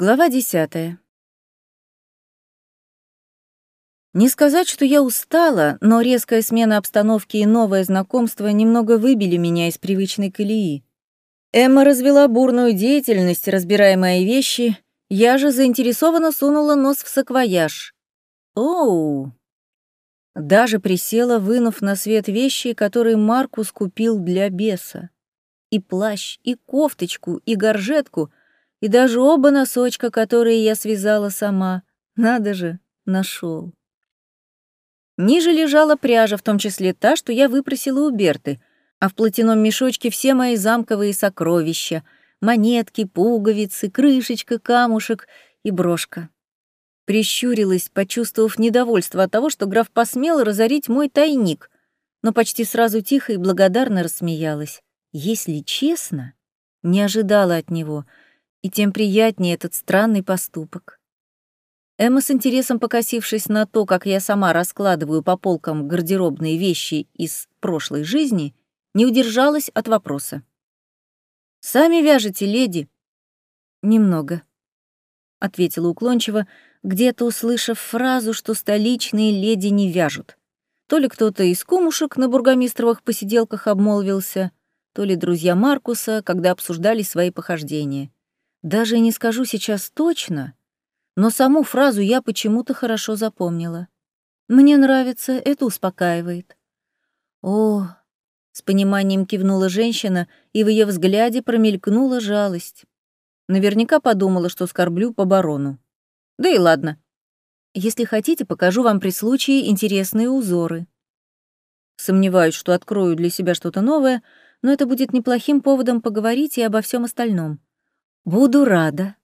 Глава десятая. Не сказать, что я устала, но резкая смена обстановки и новое знакомство немного выбили меня из привычной колеи. Эмма развела бурную деятельность, разбирая мои вещи, я же заинтересованно сунула нос в саквояж. Оу! Даже присела, вынув на свет вещи, которые Маркус купил для беса. И плащ, и кофточку, и горжетку — и даже оба носочка, которые я связала сама. Надо же, нашел. Ниже лежала пряжа, в том числе та, что я выпросила у Берты, а в платяном мешочке все мои замковые сокровища — монетки, пуговицы, крышечка, камушек и брошка. Прищурилась, почувствовав недовольство от того, что граф посмел разорить мой тайник, но почти сразу тихо и благодарно рассмеялась. Если честно, не ожидала от него — и тем приятнее этот странный поступок. Эмма с интересом покосившись на то, как я сама раскладываю по полкам гардеробные вещи из прошлой жизни, не удержалась от вопроса. «Сами вяжете, леди?» «Немного», — ответила уклончиво, где-то услышав фразу, что столичные леди не вяжут. То ли кто-то из кумушек на бургомистровых посиделках обмолвился, то ли друзья Маркуса, когда обсуждали свои похождения. Даже не скажу сейчас точно, но саму фразу я почему-то хорошо запомнила. Мне нравится, это успокаивает. О, с пониманием кивнула женщина, и в ее взгляде промелькнула жалость. Наверняка подумала, что скорблю по барону. Да и ладно. Если хотите, покажу вам при случае интересные узоры. Сомневаюсь, что открою для себя что-то новое, но это будет неплохим поводом поговорить и обо всем остальном. Буду рада.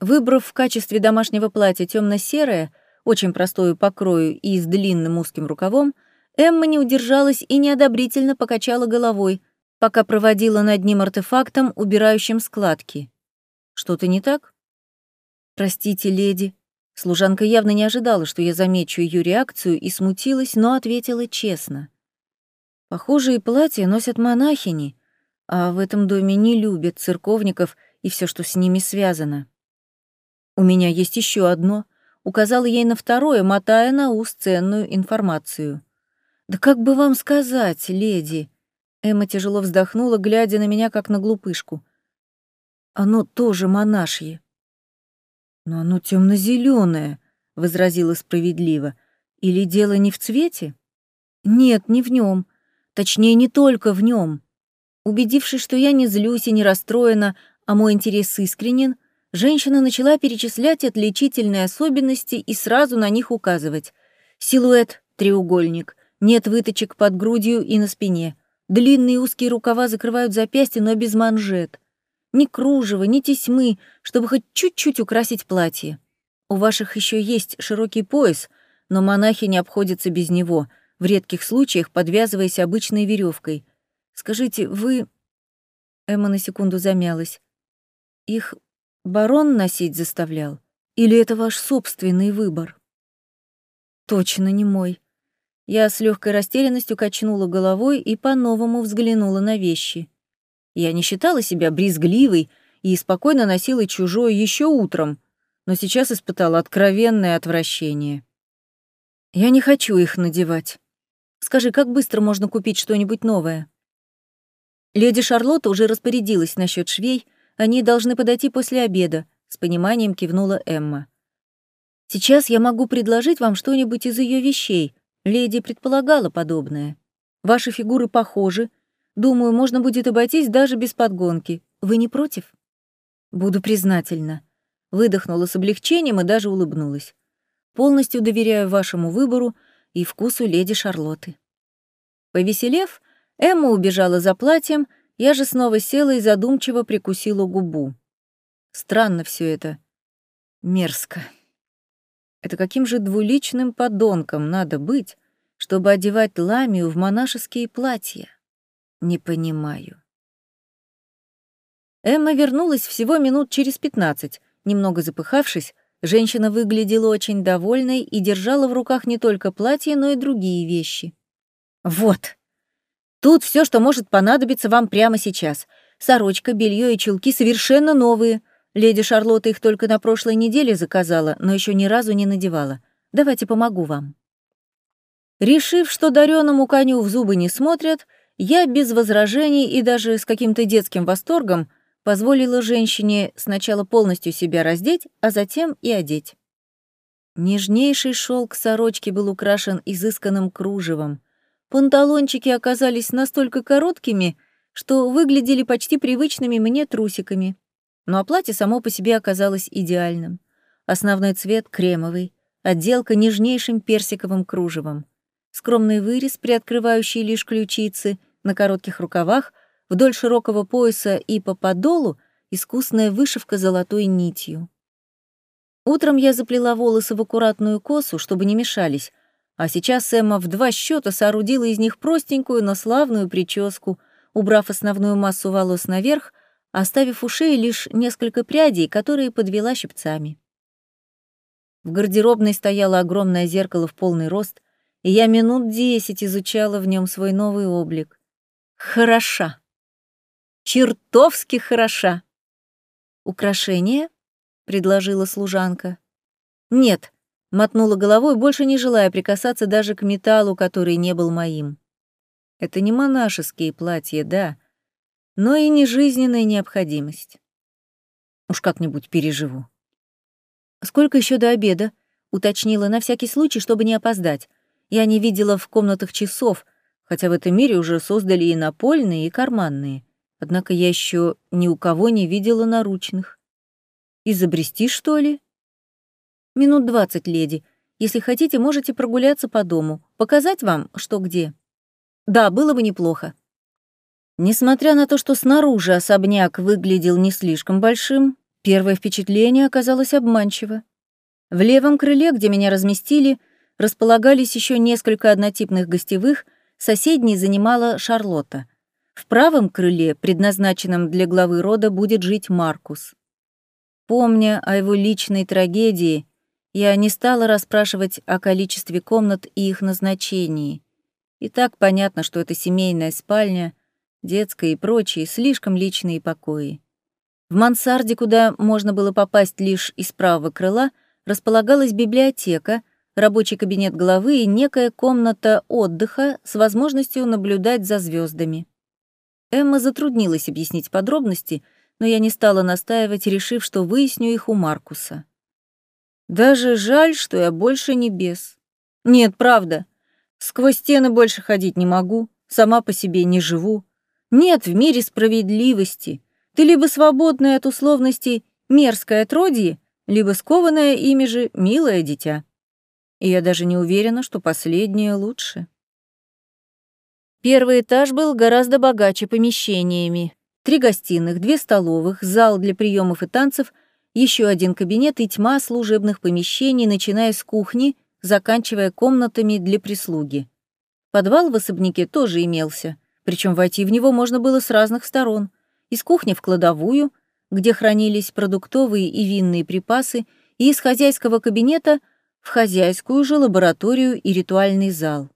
Выбрав в качестве домашнего платья темно-серое, очень простое по крою и с длинным узким рукавом, Эмма не удержалась и неодобрительно покачала головой, пока проводила над ним артефактом, убирающим складки. Что-то не так? Простите, леди. Служанка явно не ожидала, что я замечу ее реакцию и смутилась, но ответила честно. Похожие платья носят монахини, а в этом доме не любят церковников и все, что с ними связано. У меня есть еще одно. Указала ей на второе, мотая на ус ценную информацию. «Да как бы вам сказать, леди?» Эмма тяжело вздохнула, глядя на меня, как на глупышку. «Оно тоже монашье». «Но оно темно зеленое возразила справедливо. «Или дело не в цвете?» «Нет, не в нем. Точнее, не только в нем. Убедившись, что я не злюсь и не расстроена, а мой интерес искренен, женщина начала перечислять отличительные особенности и сразу на них указывать. Силуэт — треугольник, нет выточек под грудью и на спине, длинные узкие рукава закрывают запястья, но без манжет. Ни кружева, ни тесьмы, чтобы хоть чуть-чуть украсить платье. У ваших еще есть широкий пояс, но монахи не обходятся без него, в редких случаях подвязываясь обычной веревкой — Скажите, вы...» Эмма на секунду замялась. «Их барон носить заставлял? Или это ваш собственный выбор?» «Точно не мой». Я с легкой растерянностью качнула головой и по-новому взглянула на вещи. Я не считала себя брезгливой и спокойно носила чужое еще утром, но сейчас испытала откровенное отвращение. Я не хочу их надевать. Скажи, как быстро можно купить что-нибудь новое? Леди Шарлотта уже распорядилась насчет швей, они должны подойти после обеда, с пониманием кивнула Эмма. Сейчас я могу предложить вам что-нибудь из ее вещей. Леди предполагала подобное. Ваши фигуры похожи. Думаю, можно будет обойтись даже без подгонки. Вы не против? Буду признательна. Выдохнула с облегчением и даже улыбнулась. Полностью доверяю вашему выбору и вкусу леди Шарлотты. Повеселев, Эмма убежала за платьем, я же снова села и задумчиво прикусила губу. Странно все это. Мерзко. Это каким же двуличным подонком надо быть, чтобы одевать ламию в монашеские платья? Не понимаю. Эмма вернулась всего минут через пятнадцать. Немного запыхавшись, женщина выглядела очень довольной и держала в руках не только платье, но и другие вещи. «Вот», Тут все, что может понадобиться вам прямо сейчас. Сорочка, белье и чулки совершенно новые. Леди Шарлотта их только на прошлой неделе заказала, но еще ни разу не надевала. Давайте помогу вам». Решив, что дареному коню в зубы не смотрят, я без возражений и даже с каким-то детским восторгом позволила женщине сначала полностью себя раздеть, а затем и одеть. Нежнейший шелк сорочки был украшен изысканным кружевом. Панталончики оказались настолько короткими, что выглядели почти привычными мне трусиками. Ну а платье само по себе оказалось идеальным. Основной цвет — кремовый, отделка нежнейшим персиковым кружевом. Скромный вырез, приоткрывающий лишь ключицы, на коротких рукавах, вдоль широкого пояса и по подолу искусная вышивка золотой нитью. Утром я заплела волосы в аккуратную косу, чтобы не мешались, а сейчас Эмма в два счета соорудила из них простенькую, но славную прическу, убрав основную массу волос наверх, оставив у шеи лишь несколько прядей, которые подвела щипцами. В гардеробной стояло огромное зеркало в полный рост, и я минут десять изучала в нем свой новый облик. Хороша. Чертовски хороша. «Украшение?» — предложила служанка. «Нет», — мотнула головой, больше не желая прикасаться даже к металлу, который не был моим. «Это не монашеские платья, да, но и не жизненная необходимость. Уж как-нибудь переживу. «Сколько еще до обеда?» — уточнила на всякий случай, чтобы не опоздать. Я не видела в комнатах часов, хотя в этом мире уже создали и напольные, и карманные. Однако я еще ни у кого не видела наручных. Изобрести, что ли? Минут двадцать, леди. Если хотите, можете прогуляться по дому, показать вам, что где. Да, было бы неплохо. Несмотря на то, что снаружи особняк выглядел не слишком большим, первое впечатление оказалось обманчиво. В левом крыле, где меня разместили, располагались еще несколько однотипных гостевых, соседней занимала Шарлотта. В правом крыле, предназначенном для главы рода, будет жить Маркус. Помня о его личной трагедии, я не стала расспрашивать о количестве комнат и их назначении. И так понятно, что это семейная спальня — детская и прочие, слишком личные покои. В мансарде, куда можно было попасть лишь из правого крыла, располагалась библиотека, рабочий кабинет главы и некая комната отдыха с возможностью наблюдать за звездами. Эмма затруднилась объяснить подробности, но я не стала настаивать, решив, что выясню их у Маркуса. Даже жаль, что я больше не бес. Нет, правда. Сквозь стены больше ходить не могу, сама по себе не живу. Нет в мире справедливости. Ты либо свободная от условностей мерзкое отродье, либо скованное ими же милое дитя. И я даже не уверена, что последнее лучше. Первый этаж был гораздо богаче помещениями. Три гостиных, две столовых, зал для приемов и танцев, еще один кабинет и тьма служебных помещений, начиная с кухни, заканчивая комнатами для прислуги. Подвал в особняке тоже имелся — причем войти в него можно было с разных сторон. Из кухни в кладовую, где хранились продуктовые и винные припасы, и из хозяйского кабинета в хозяйскую же лабораторию и ритуальный зал.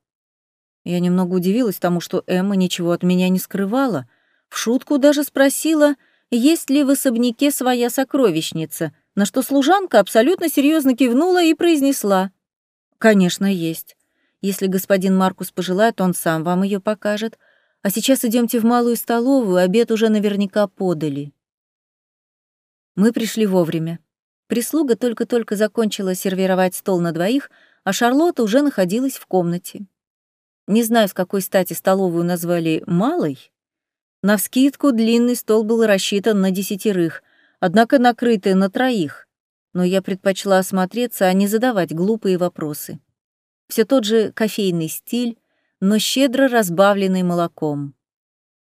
Я немного удивилась тому, что Эмма ничего от меня не скрывала. В шутку даже спросила, есть ли в особняке своя сокровищница, на что служанка абсолютно серьезно кивнула и произнесла. «Конечно, есть. Если господин Маркус пожелает, он сам вам ее покажет, а сейчас идемте в малую столовую, обед уже наверняка подали. Мы пришли вовремя. Прислуга только-только закончила сервировать стол на двоих, а Шарлотта уже находилась в комнате. Не знаю, с какой стати столовую назвали «малой». Навскидку длинный стол был рассчитан на десятерых, однако накрытый на троих, но я предпочла осмотреться, а не задавать глупые вопросы. Все тот же кофейный стиль, но щедро разбавленный молоком.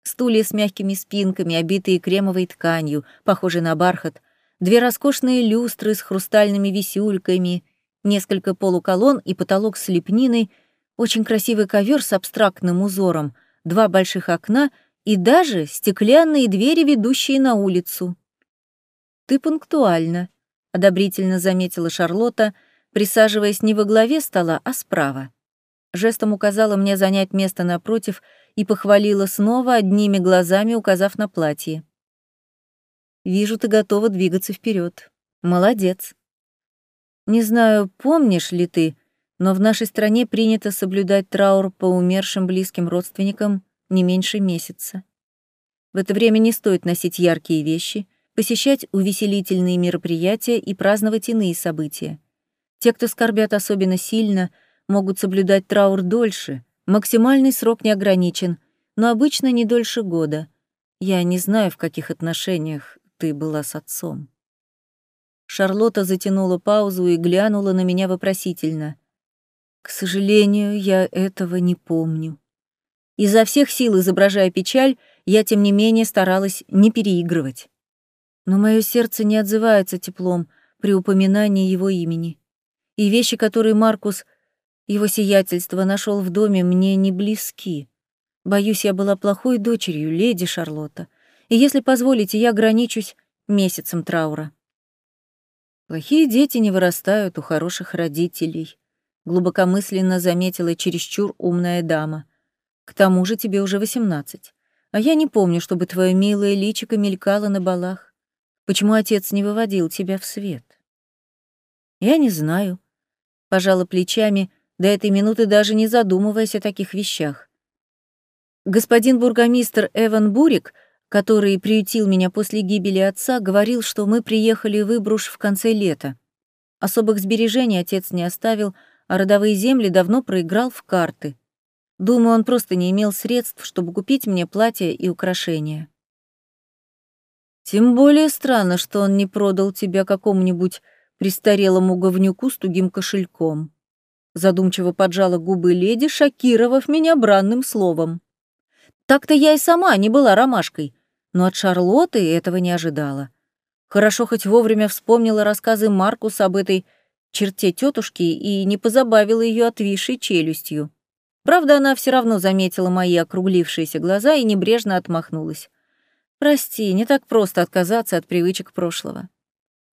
Стулья с мягкими спинками, обитые кремовой тканью, похожей на бархат, две роскошные люстры с хрустальными висюльками, несколько полуколонн и потолок с лепниной, очень красивый ковер с абстрактным узором, два больших окна и даже стеклянные двери, ведущие на улицу. «Ты пунктуальна», — одобрительно заметила Шарлотта, присаживаясь не во главе стола, а справа жестом указала мне занять место напротив и похвалила снова одними глазами, указав на платье. Вижу, ты готова двигаться вперед. Молодец. Не знаю, помнишь ли ты, но в нашей стране принято соблюдать траур по умершим близким родственникам не меньше месяца. В это время не стоит носить яркие вещи, посещать увеселительные мероприятия и праздновать иные события. Те, кто скорбят особенно сильно, могут соблюдать траур дольше, максимальный срок не ограничен, но обычно не дольше года. Я не знаю, в каких отношениях ты была с отцом. Шарлотта затянула паузу и глянула на меня вопросительно. К сожалению, я этого не помню. Изо всех сил изображая печаль, я, тем не менее, старалась не переигрывать. Но мое сердце не отзывается теплом при упоминании его имени. И вещи, которые Маркус, его сиятельство, нашел в доме, мне не близки. Боюсь, я была плохой дочерью, леди Шарлотта и если позволите, я ограничусь месяцем траура. Плохие дети не вырастают у хороших родителей, глубокомысленно заметила чересчур умная дама. К тому же тебе уже восемнадцать. А я не помню, чтобы твое милое личико мелькало на балах. Почему отец не выводил тебя в свет? Я не знаю. Пожала плечами, до этой минуты даже не задумываясь о таких вещах. Господин бургомистр Эван Бурик который приютил меня после гибели отца, говорил, что мы приехали в Ибруш в конце лета. Особых сбережений отец не оставил, а родовые земли давно проиграл в карты. Думаю, он просто не имел средств, чтобы купить мне платье и украшения. Тем более странно, что он не продал тебя какому-нибудь престарелому говнюку с тугим кошельком. Задумчиво поджала губы леди, шокировав меня бранным словом. Так-то я и сама не была ромашкой, но от Шарлотты этого не ожидала. Хорошо хоть вовремя вспомнила рассказы Маркуса об этой черте тетушки и не позабавила ее отвисшей челюстью. Правда, она все равно заметила мои округлившиеся глаза и небрежно отмахнулась. «Прости, не так просто отказаться от привычек прошлого.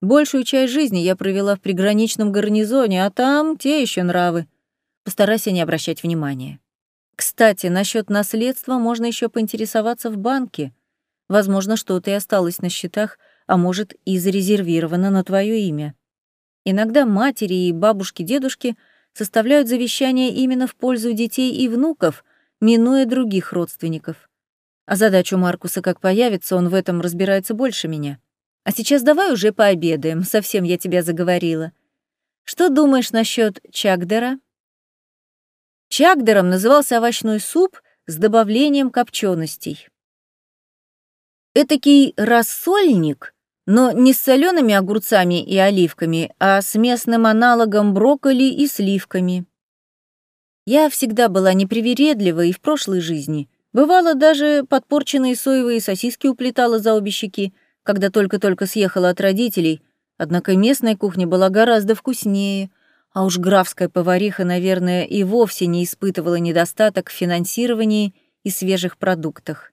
Большую часть жизни я провела в приграничном гарнизоне, а там те еще нравы. Постарайся не обращать внимания. Кстати, насчет наследства можно еще поинтересоваться в банке. Возможно, что-то и осталось на счетах, а может, и зарезервировано на твое имя. Иногда матери и бабушки-дедушки составляют завещание именно в пользу детей и внуков, минуя других родственников. А задачу Маркуса как появится, он в этом разбирается больше меня. А сейчас давай уже пообедаем, совсем я тебя заговорила. Что думаешь насчет чагдера? Чагдером назывался овощной суп с добавлением копченостей этакий рассольник, но не с солеными огурцами и оливками, а с местным аналогом брокколи и сливками. Я всегда была непривередлива и в прошлой жизни. Бывало, даже подпорченные соевые сосиски уплетала за обе щеки, когда только-только съехала от родителей, однако местная кухня была гораздо вкуснее, а уж графская повариха, наверное, и вовсе не испытывала недостаток в финансировании и свежих продуктах.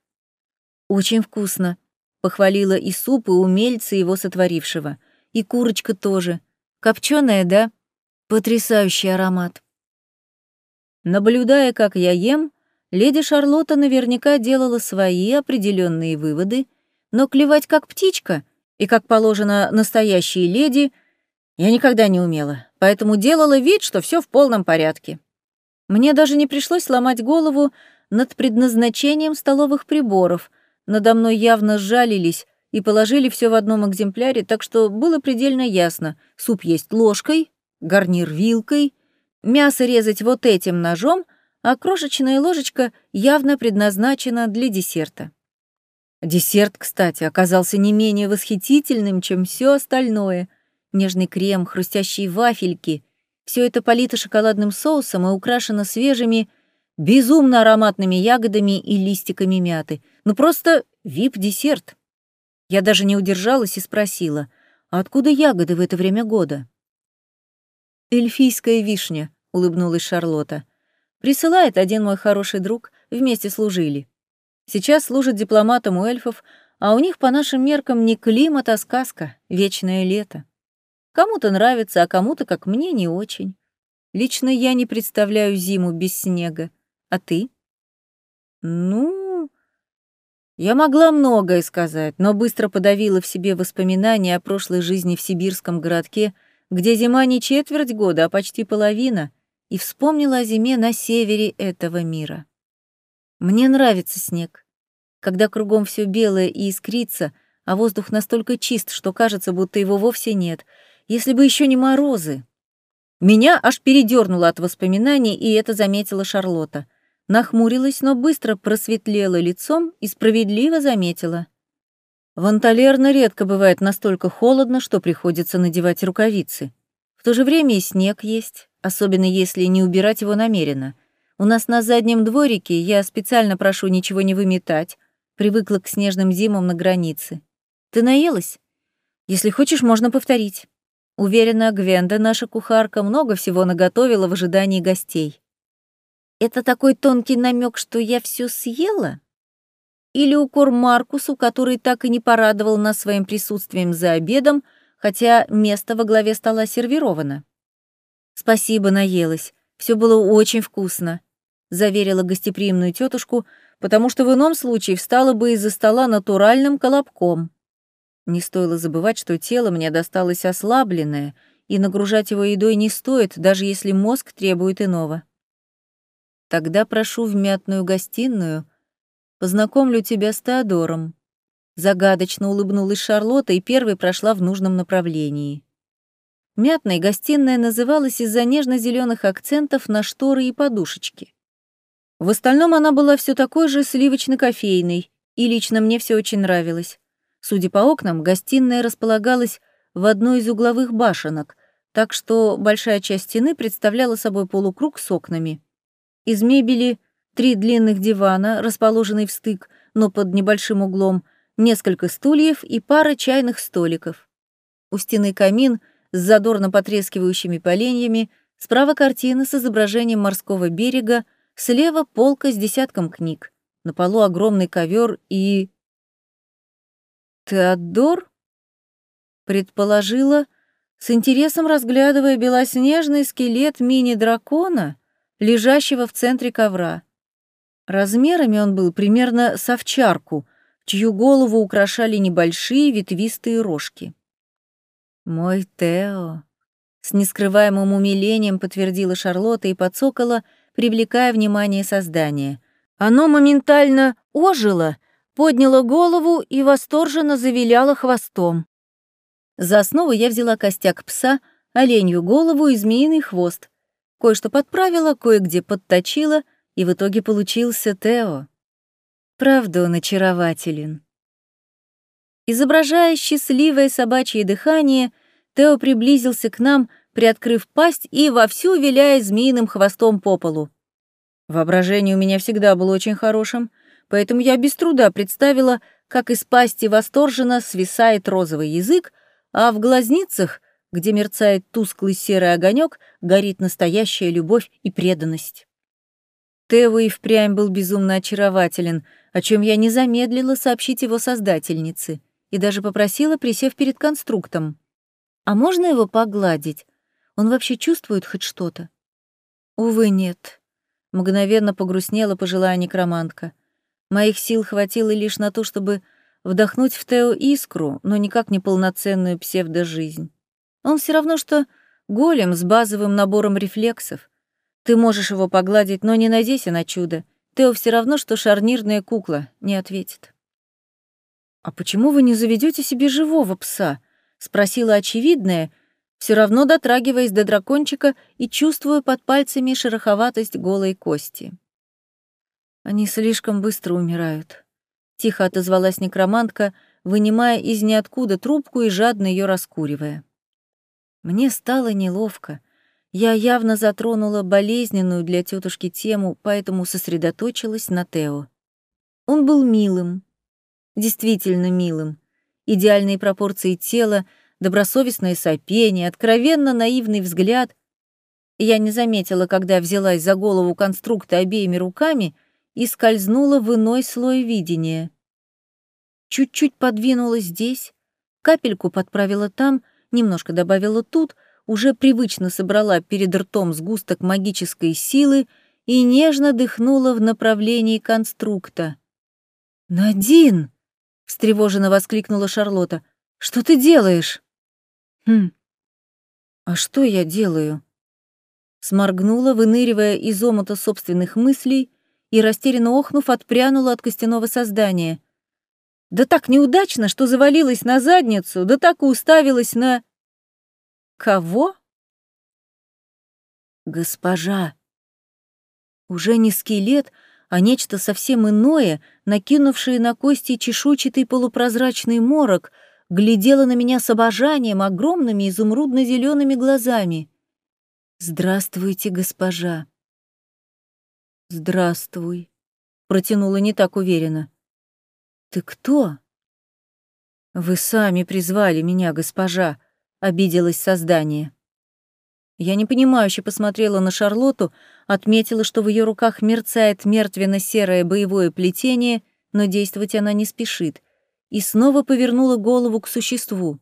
«Очень вкусно», — похвалила и суп, и умельца его сотворившего. И курочка тоже. Копченая, да? Потрясающий аромат. Наблюдая, как я ем, леди Шарлотта наверняка делала свои определенные выводы, но клевать как птичка и, как положено, настоящие леди, я никогда не умела, поэтому делала вид, что все в полном порядке. Мне даже не пришлось ломать голову над предназначением столовых приборов — надо мной явно сжалились и положили все в одном экземпляре, так что было предельно ясно. Суп есть ложкой, гарнир вилкой, мясо резать вот этим ножом, а крошечная ложечка явно предназначена для десерта. Десерт, кстати, оказался не менее восхитительным, чем все остальное. Нежный крем, хрустящие вафельки. Все это полито шоколадным соусом и украшено свежими, безумно ароматными ягодами и листиками мяты. Ну просто вип-десерт. Я даже не удержалась и спросила, а откуда ягоды в это время года? «Эльфийская вишня», — улыбнулась Шарлотта. «Присылает один мой хороший друг, вместе служили. Сейчас служит дипломатом у эльфов, а у них по нашим меркам не климат, а сказка, вечное лето. Кому-то нравится, а кому-то, как мне, не очень. Лично я не представляю зиму без снега. А ты? Ну, Я могла многое сказать, но быстро подавила в себе воспоминания о прошлой жизни в сибирском городке, где зима не четверть года, а почти половина, и вспомнила о зиме на севере этого мира. Мне нравится снег. Когда кругом все белое и искрится, а воздух настолько чист, что кажется, будто его вовсе нет. Если бы еще не морозы. Меня аж передернуло от воспоминаний, и это заметила Шарлотта. Нахмурилась, но быстро просветлела лицом и справедливо заметила. В Анталерно редко бывает настолько холодно, что приходится надевать рукавицы. В то же время и снег есть, особенно если не убирать его намеренно — у нас на заднем дворике я специально прошу ничего не выметать. Привыкла к снежным зимам на границе. Ты наелась? Если хочешь, можно повторить. Уверена, Гвенда, наша кухарка, много всего наготовила в ожидании гостей. Это такой тонкий намек, что я все съела? Или укор Маркусу, который так и не порадовал нас своим присутствием за обедом, хотя место во главе стола сервировано? Спасибо, наелась. Все было очень вкусно заверила гостеприимную тетушку, потому что в ином случае встала бы из-за стола натуральным колобком. Не стоило забывать, что тело мне досталось ослабленное, и нагружать его едой не стоит, даже если мозг требует иного. Тогда прошу в мятную гостиную, познакомлю тебя с Теодором. Загадочно улыбнулась Шарлотта и первой прошла в нужном направлении. Мятной гостиная называлась из-за нежно зеленых акцентов на шторы и подушечки. В остальном она была все такой же сливочно-кофейной, и лично мне все очень нравилось. Судя по окнам, гостиная располагалась в одной из угловых башенок, так что большая часть стены представляла собой полукруг с окнами. Из мебели три длинных дивана, расположенные в стык, но под небольшим углом, несколько стульев и пара чайных столиков. У стены камин с задорно потрескивающими поленьями, справа картина с изображением морского берега, Слева полка с десятком книг. На полу огромный ковер и... Теодор? Предположила, с интересом разглядывая белоснежный скелет мини-дракона, лежащего в центре ковра. Размерами он был примерно с овчарку, чью голову украшали небольшие ветвистые рожки. «Мой Тео», — с нескрываемым умилением подтвердила Шарлотта и подсокола, — привлекая внимание создания. Оно моментально ожило, подняло голову и восторженно завиляло хвостом. За основу я взяла костяк пса, оленью голову и змеиный хвост. Кое-что подправила, кое-где подточила, и в итоге получился Тео. Правда, он очарователен. Изображая счастливое собачье дыхание, Тео приблизился к нам, приоткрыв пасть и вовсю виляя змеиным хвостом по полу. Воображение у меня всегда было очень хорошим, поэтому я без труда представила, как из пасти восторженно свисает розовый язык, а в глазницах, где мерцает тусклый серый огонек, горит настоящая любовь и преданность. Тео и впрямь был безумно очарователен, о чем я не замедлила сообщить его создательнице и даже попросила, присев перед конструктом. «А можно его погладить? Он вообще чувствует хоть что-то?» «Увы, нет», — мгновенно погрустнела пожилая некромантка. Моих сил хватило лишь на то, чтобы вдохнуть в Тео искру, но никак не полноценную псевдожизнь. Он все равно, что голем с базовым набором рефлексов. Ты можешь его погладить, но не надейся на чудо. Тео все равно, что шарнирная кукла, не ответит. «А почему вы не заведете себе живого пса?» — спросила очевидная, все равно дотрагиваясь до дракончика и чувствуя под пальцами шероховатость голой кости. «Они слишком быстро умирают», — тихо отозвалась некромантка, вынимая из ниоткуда трубку и жадно ее раскуривая. Мне стало неловко. Я явно затронула болезненную для тетушки тему, поэтому сосредоточилась на Тео. Он был милым, действительно милым. Идеальные пропорции тела — добросовестное сопение, откровенно наивный взгляд. Я не заметила, когда взялась за голову конструкта обеими руками и скользнула в иной слой видения. Чуть-чуть подвинула здесь, капельку подправила там, немножко добавила тут, уже привычно собрала перед ртом сгусток магической силы и нежно дыхнула в направлении конструкта. «Надин!» — встревоженно воскликнула Шарлотта. «Что ты делаешь?» «Хм, а что я делаю?» Сморгнула, выныривая из омута собственных мыслей, и, растерянно охнув, отпрянула от костяного создания. Да так неудачно, что завалилась на задницу, да так и уставилась на... Кого? Госпожа. Уже не скелет, а нечто совсем иное, накинувшее на кости чешуйчатый полупрозрачный морок, глядела на меня с обожанием огромными изумрудно зелеными глазами. «Здравствуйте, госпожа». «Здравствуй», — протянула не так уверенно. «Ты кто?» «Вы сами призвали меня, госпожа», — обиделось создание. Я непонимающе посмотрела на Шарлоту, отметила, что в ее руках мерцает мертвенно-серое боевое плетение, но действовать она не спешит, и снова повернула голову к существу.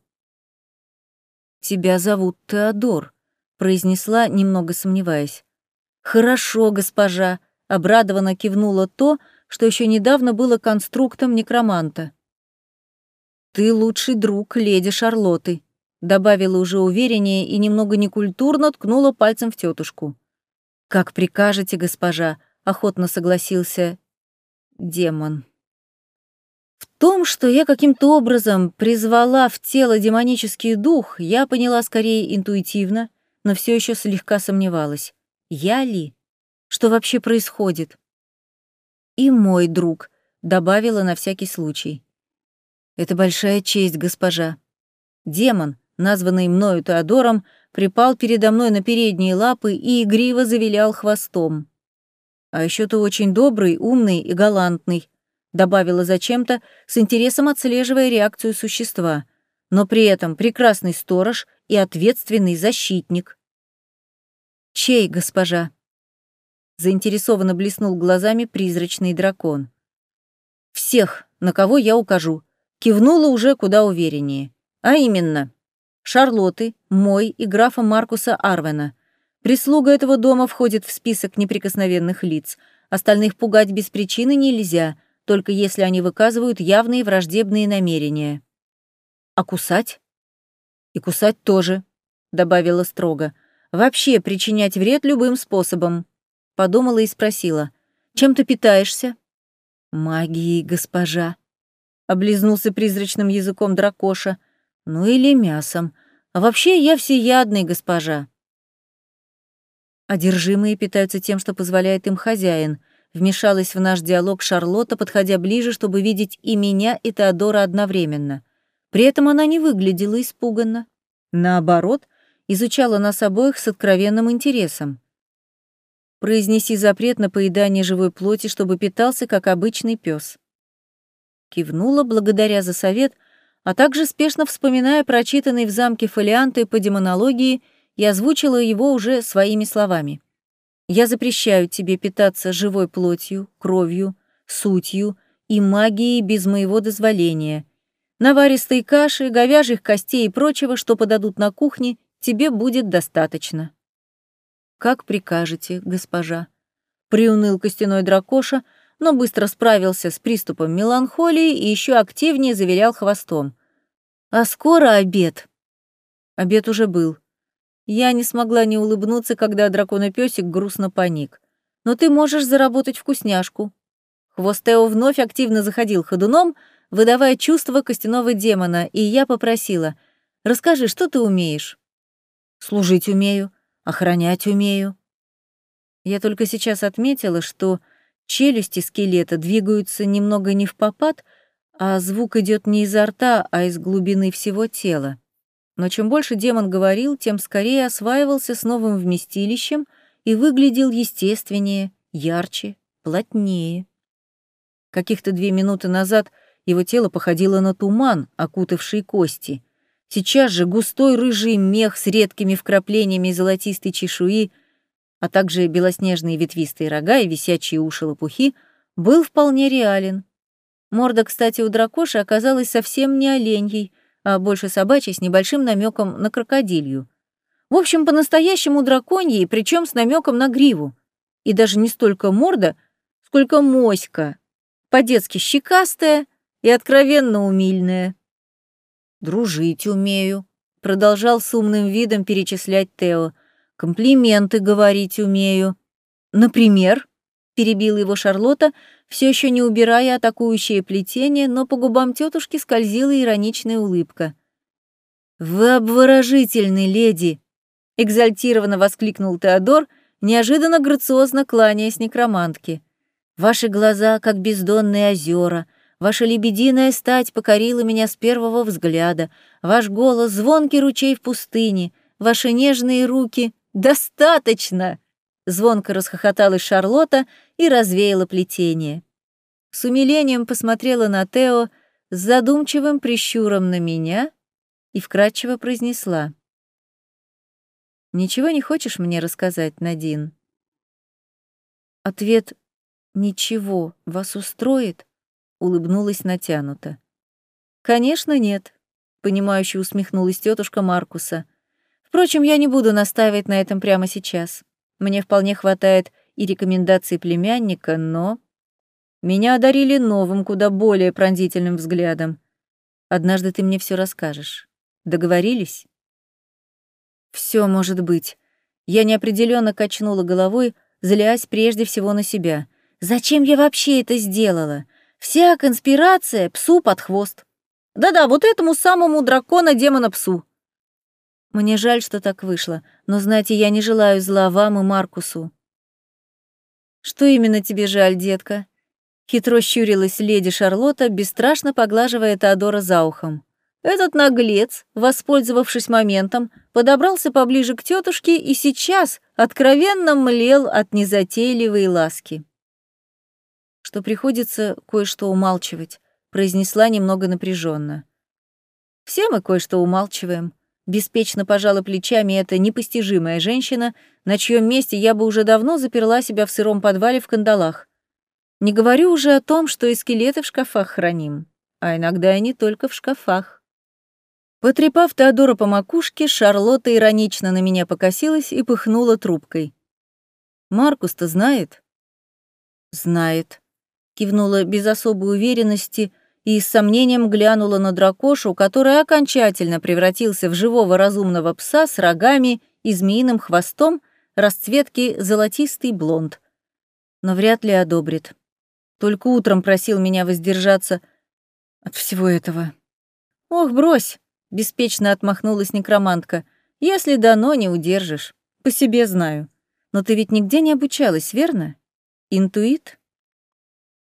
«Тебя зовут Теодор», — произнесла, немного сомневаясь. «Хорошо, госпожа», — обрадованно кивнула то, что еще недавно было конструктом некроманта. «Ты лучший друг леди Шарлоты», — добавила уже увереннее и немного некультурно ткнула пальцем в тетушку. «Как прикажете, госпожа», — охотно согласился демон. В том, что я каким-то образом призвала в тело демонический дух, я поняла скорее интуитивно, но все еще слегка сомневалась. Я ли? Что вообще происходит? «И мой друг», — добавила на всякий случай. «Это большая честь, госпожа». Демон, названный мною Теодором, припал передо мной на передние лапы и игриво завилял хвостом. «А еще ты очень добрый, умный и галантный», — добавила зачем-то, с интересом отслеживая реакцию существа, но при этом прекрасный сторож и ответственный защитник. «Чей, госпожа?» Заинтересованно блеснул глазами призрачный дракон. «Всех, на кого я укажу», кивнула уже куда увереннее. А именно, Шарлоты, мой и графа Маркуса Арвена. Прислуга этого дома входит в список неприкосновенных лиц. Остальных пугать без причины нельзя, только если они выказывают явные враждебные намерения. А кусать? И кусать тоже, добавила строго. Вообще причинять вред любым способом. Подумала и спросила. «Чем ты питаешься?» «Магией, госпожа», — облизнулся призрачным языком дракоша. «Ну или мясом. А вообще я всеядный, госпожа». Одержимые питаются тем, что позволяет им хозяин. Вмешалась в наш диалог Шарлотта, подходя ближе, чтобы видеть и меня, и Теодора одновременно. При этом она не выглядела испуганно. Наоборот, изучала нас обоих с откровенным интересом. Произнеси запрет на поедание живой плоти, чтобы питался, как обычный пес. Кивнула благодаря за совет, а также спешно вспоминая прочитанный в замке фолианты по демонологии и озвучила его уже своими словами. «Я запрещаю тебе питаться живой плотью, кровью, сутью и магией без моего дозволения. Наваристой каши, говяжьих костей и прочего, что подадут на кухне, тебе будет достаточно». «Как прикажете, госпожа», — приуныл костяной дракоша, но быстро справился с приступом меланхолии и еще активнее завилял хвостом. «А скоро обед». Обед уже был. Я не смогла не улыбнуться, когда драконопёсик грустно паник. «Но ты можешь заработать вкусняшку». Хвост Тео вновь активно заходил ходуном, выдавая чувство костяного демона, и я попросила, «Расскажи, что ты умеешь?» «Служить умею», охранять умею. Я только сейчас отметила, что челюсти скелета двигаются немного не в попад, а звук идет не изо рта, а из глубины всего тела. Но чем больше демон говорил, тем скорее осваивался с новым вместилищем и выглядел естественнее, ярче, плотнее. Каких-то две минуты назад его тело походило на туман, окутавший кости — Сейчас же густой рыжий мех с редкими вкраплениями золотистой чешуи, а также белоснежные ветвистые рога и висячие уши лопухи, был вполне реален. Морда, кстати, у дракоши оказалась совсем не оленьей, а больше собачьей с небольшим намеком на крокодилью. В общем, по-настоящему драконьей, причем с намеком на гриву. И даже не столько морда, сколько моська. по-детски щекастая и откровенно умильная. «Дружить умею», — продолжал с умным видом перечислять Тео. «Комплименты говорить умею». «Например?» — перебила его Шарлотта, все еще не убирая атакующее плетение, но по губам тетушки скользила ироничная улыбка. «Вы обворожительны, леди!» — экзальтированно воскликнул Теодор, неожиданно грациозно кланяясь некромантке. «Ваши глаза, как бездонные озера, ваша лебединая стать покорила меня с первого взгляда, ваш голос — звонкий ручей в пустыне, ваши нежные руки — достаточно!» Звонко расхохоталась Шарлотта и развеяла плетение. С умилением посмотрела на Тео с задумчивым прищуром на меня и вкратчиво произнесла. «Ничего не хочешь мне рассказать, Надин?» Ответ «Ничего вас устроит?» Улыбнулась натянуто. «Конечно, нет», — понимающе усмехнулась тетушка Маркуса. «Впрочем, я не буду настаивать на этом прямо сейчас. Мне вполне хватает и рекомендаций племянника, но... Меня одарили новым, куда более пронзительным взглядом. Однажды ты мне все расскажешь. Договорились? Все может быть. Я неопределенно качнула головой, злясь прежде всего на себя. Зачем я вообще это сделала? Вся конспирация псу под хвост. Да-да, вот этому самому дракона-демона-псу. Мне жаль, что так вышло, но, знаете, я не желаю зла вам и Маркусу». «Что именно тебе жаль, детка?» Хитро щурилась леди Шарлотта, бесстрашно поглаживая Теодора за ухом. Этот наглец, воспользовавшись моментом, подобрался поближе к тетушке и сейчас откровенно млел от незатейливой ласки. «Что приходится кое-что умалчивать», — произнесла немного напряженно. «Все мы кое-что умалчиваем», Беспечно пожала плечами эта непостижимая женщина, на чьем месте я бы уже давно заперла себя в сыром подвале в кандалах. Не говорю уже о том, что и скелеты в шкафах храним, а иногда и не только в шкафах. Потрепав Теодора по макушке, Шарлотта иронично на меня покосилась и пыхнула трубкой. «Маркус-то знает?» «Знает», — кивнула без особой уверенности, и с сомнением глянула на дракошу, который окончательно превратился в живого разумного пса с рогами и змеиным хвостом расцветки золотистый блонд. Но вряд ли одобрит. Только утром просил меня воздержаться от всего этого. «Ох, брось!» — беспечно отмахнулась некромантка. «Если дано, не удержишь. По себе знаю. Но ты ведь нигде не обучалась, верно? Интуит?»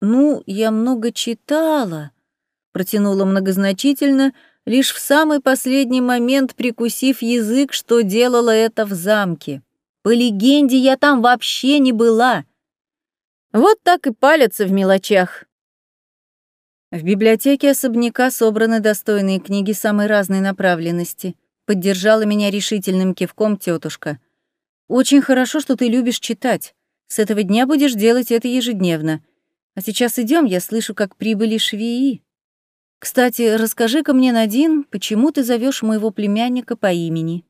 «Ну, я много читала», протянула многозначительно, лишь в самый последний момент прикусив язык, что делала это в замке. По легенде, я там вообще не была. Вот так и палятся в мелочах. В библиотеке особняка собраны достойные книги самой разной направленности. Поддержала меня решительным кивком тетушка. Очень хорошо, что ты любишь читать. С этого дня будешь делать это ежедневно. А сейчас идем, я слышу, как прибыли швеи. Кстати, расскажи-ка мне, Надин, почему ты зовешь моего племянника по имени?»